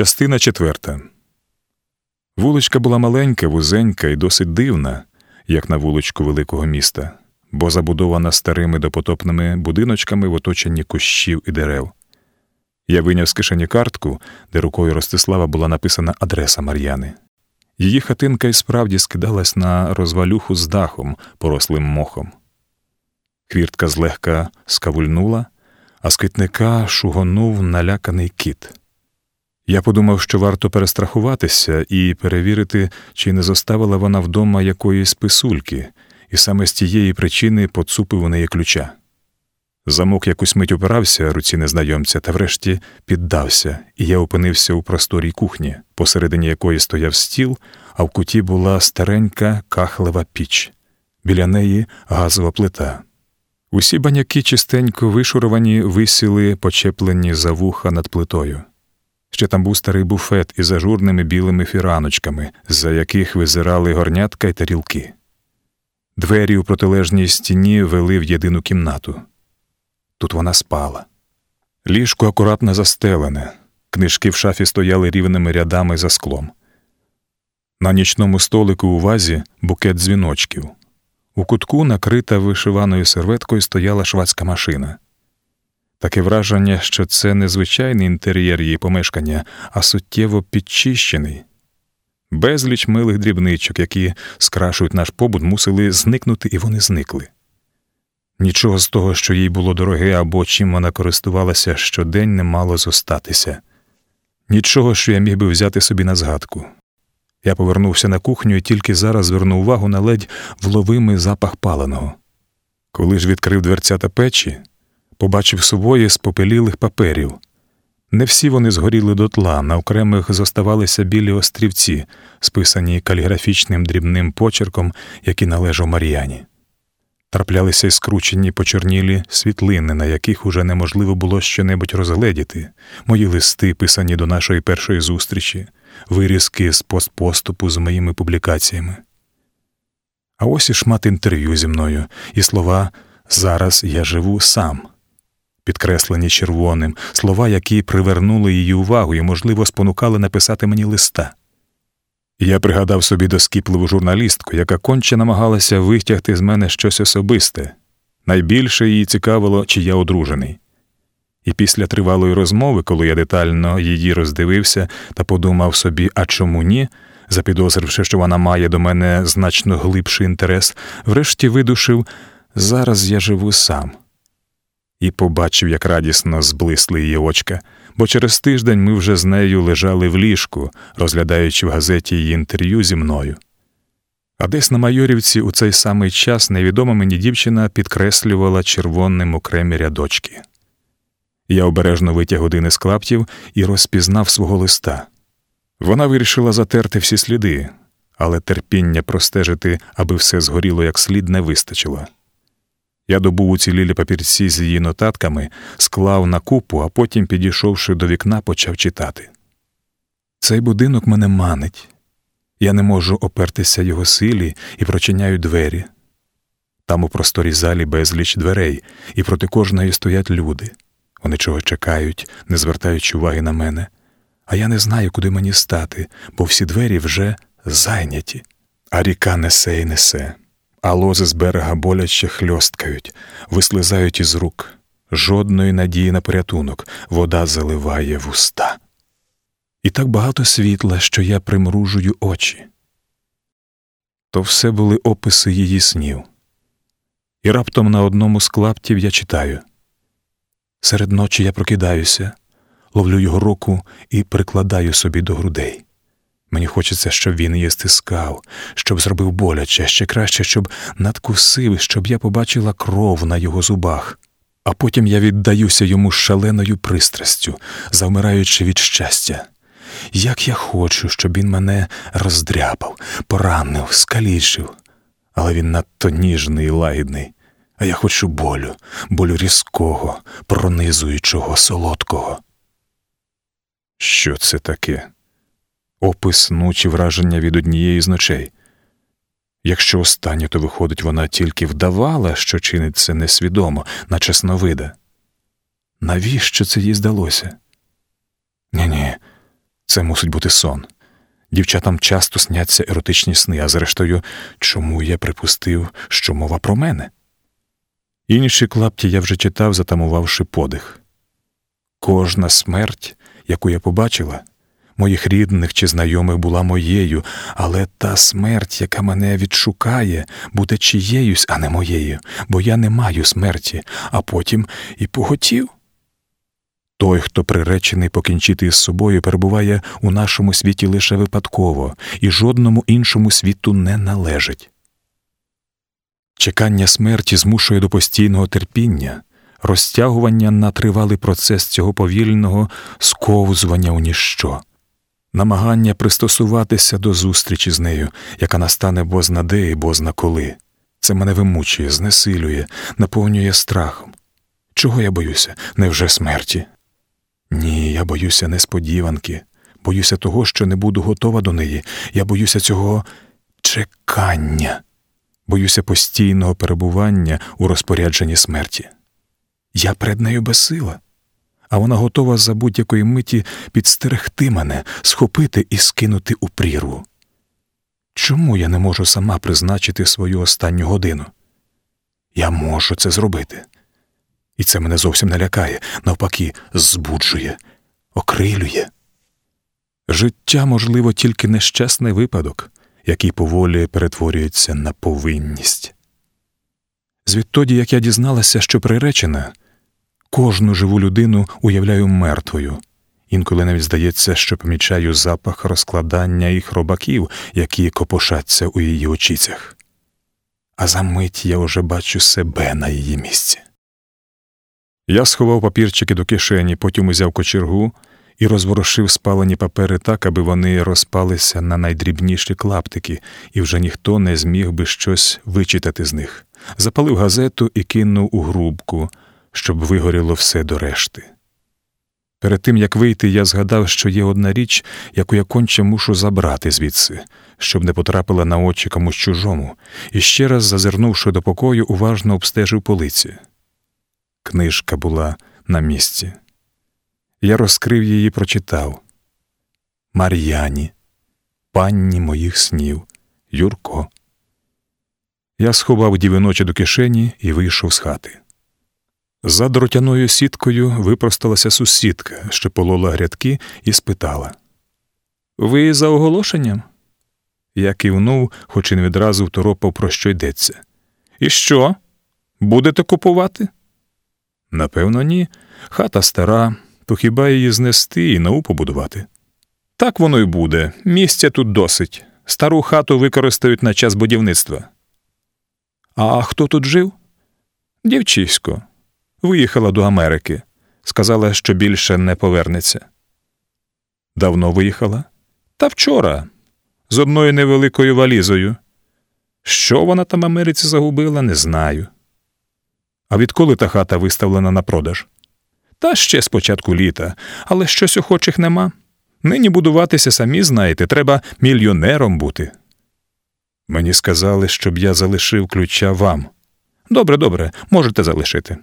Частина четверта. Вуличка була маленька, вузенька і досить дивна, як на вуличку великого міста, бо забудована старими допотопними будиночками в оточенні кущів і дерев. Я виняв з кишені картку, де рукою Ростислава була написана адреса Мар'яни. Її хатинка і справді скидалась на розвалюху з дахом, порослим мохом. Хвіртка злегка скавульнула, а з квітника шугонув наляканий кіт. Я подумав, що варто перестрахуватися і перевірити, чи не зоставила вона вдома якоїсь писульки, і саме з тієї причини поцупив у неї ключа. Замок якусь мить опирався руці незнайомця та врешті піддався, і я опинився у просторій кухні, посередині якої стояв стіл, а в куті була старенька кахлева піч, біля неї газова плита. Усі баняки чистенько вишуровані, висіли, почеплені за вуха над плитою. Ще там був старий буфет із ажурними білими фіраночками, за яких визирали горнятка й тарілки. Двері у протилежній стіні вели в єдину кімнату. Тут вона спала. Ліжко акуратно застелене, книжки в шафі стояли рівними рядами за склом. На нічному столику у вазі букет дзвіночків. У кутку, накрита вишиваною серветкою, стояла швадська машина. Таке враження, що це не звичайний інтер'єр її помешкання, а суттєво підчищений. Безліч милих дрібничок, які скрашують наш побут, мусили зникнути, і вони зникли. Нічого з того, що їй було дороге або чим вона користувалася щодень, не мало зостатися. Нічого, що я міг би взяти собі на згадку. Я повернувся на кухню і тільки зараз звернув увагу на ледь вловимий запах паленого. Коли ж відкрив дверцята печі, побачив сувої спопелілих паперів. Не всі вони згоріли дотла, на окремих зоставалися білі острівці, списані каліграфічним дрібним почерком, який належав Мар'яні. Траплялися й скручені почорнілі світлини, на яких уже неможливо було щонебудь розгледіти, мої листи, писані до нашої першої зустрічі, вирізки з постпоступу з моїми публікаціями. А ось і шмат інтерв'ю зі мною, і слова Зараз я живу сам, підкреслені червоним, слова, які привернули її увагу і, можливо, спонукали написати мені листа. Я пригадав собі доскіпливу журналістку, яка конче намагалася витягти з мене щось особисте. Найбільше її цікавило, чи я одружений. І після тривалої розмови, коли я детально її роздивився та подумав собі, а чому ні, запідозривши, що вона має до мене значно глибший інтерес, врешті видушив зараз я живу сам. І побачив, як радісно зблисли її очка, бо через тиждень ми вже з нею лежали в ліжку, розглядаючи в газеті її інтерв'ю зі мною. А десь на Майорівці у цей самий час невідома мені дівчина підкреслювала червоним окремі рядочки. Я обережно витяг один із клаптів і розпізнав свого листа. Вона вирішила затерти всі сліди, але терпіння простежити, аби все згоріло як слід, не вистачило. Я добув уцілілі папірці з її нотатками, склав на купу, а потім, підійшовши до вікна, почав читати. Цей будинок мене манить. Я не можу опертися його силі і прочиняю двері. Там у просторій залі безліч дверей, і проти кожної стоять люди. Вони чого чекають, не звертаючи уваги на мене. А я не знаю, куди мені стати, бо всі двері вже зайняті, а ріка несе і несе а лози з берега боляче хльосткають, вислизають із рук. Жодної надії на порятунок, вода заливає вуста. І так багато світла, що я примружую очі. То все були описи її снів. І раптом на одному з клаптів я читаю серед ночі я прокидаюся, ловлю його руку і прикладаю собі до грудей. Мені хочеться, щоб він її стискав, щоб зробив боляче, ще краще, щоб надкусив, щоб я побачила кров на його зубах. А потім я віддаюся йому шаленою пристрастю, завмираючи від щастя. Як я хочу, щоб він мене роздряпав, поранив, скалічив, але він надто ніжний і лагідний, а я хочу болю, болю різкого, пронизуючого, солодкого. Що це таке? Опис чи враження від однієї з ночей. Якщо останнє, то виходить, вона тільки вдавала, що чинить це несвідомо, наче сновида. Навіщо це їй здалося? Ні, ні, Це мусить бути сон. Дівчатам часто сняться еротичні сни, а зрештою, чому я припустив, що мова про мене? Інші клапті я вже читав, затамувавши подих. Кожна смерть, яку я побачила, моїх рідних чи знайомих була моєю, але та смерть, яка мене відшукає, буде чиєюсь, а не моєю, бо я не маю смерті, а потім і поготів. Той, хто приречений покінчити із собою, перебуває у нашому світі лише випадково і жодному іншому світу не належить. Чекання смерті змушує до постійного терпіння, розтягування на тривалий процес цього повільного сковзування у ніщо, намагання пристосуватися до зустрічі з нею, яка настане бозна де і бозна коли. Це мене вимучує, знесилює, наповнює страхом. Чого я боюся? Невже смерті? Ні, я боюся несподіванки, боюся того, що не буду готова до неї. Я боюся цього чекання, боюся постійного перебування у розпорядженні смерті. Я перед нею безсила, а вона готова за будь-якої миті підстерегти мене, схопити і скинути у прірву. Чому я не можу сама призначити свою останню годину? Я можу це зробити. І це мене зовсім не лякає, навпаки, збуджує, окрилює. Життя, можливо, тільки нещасний випадок, який поволі перетворюється на повинність. Звідтоді, як я дізналася, що приречена, кожну живу людину уявляю мертвою, інколи навіть здається, що помічаю запах розкладання і хробаків, які копошаться у її очицях. А за мить я уже бачу себе на її місці. Я сховав папірчики до кишені, потім узяв кочергу і розворушив спалені папери так, аби вони розпалися на найдрібніші клаптики, і вже ніхто не зміг би щось вичитати з них. Запалив газету і кинув у грубку, щоб вигоріло все до решти. Перед тим як вийти, я згадав, що є одна річ, яку я конче мушу забрати звідси, щоб не потрапила на очі комусь чужому, і ще раз, зазирнувши до покою, уважно обстежив полиці. Книжка була на місці. Я розкрив її прочитав Мар'яні, панні моїх снів, Юрко. Я сховав дівиночі до кишені і вийшов з хати. За дротяною сіткою випросталася сусідка, що полола грядки, і спитала Ви за оголошенням? Я кивнув, хоч і не відразу второпав, про що йдеться. І що? Будете купувати? Напевно, ні. Хата стара, то хіба її знести і нову побудувати? Так воно й буде. Місця тут досить. Стару хату використають на час будівництва. А хто тут жив? Дівчисько. Виїхала до Америки. Сказала, що більше не повернеться. Давно виїхала? Та вчора, з одною невеликою валізою. Що вона там Америці загубила, не знаю. А відколи та хата виставлена на продаж? Та ще з початку літа, але щось охочих нема. Нині будуватися самі знаєте, треба мільйонером бути. Мені сказали, щоб я залишив ключа вам. Добре, добре, можете залишити.